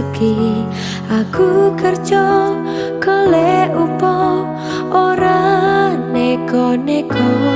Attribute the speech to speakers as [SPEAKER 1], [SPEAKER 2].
[SPEAKER 1] rezeki aku kerja kole upo? Ora neko-neko.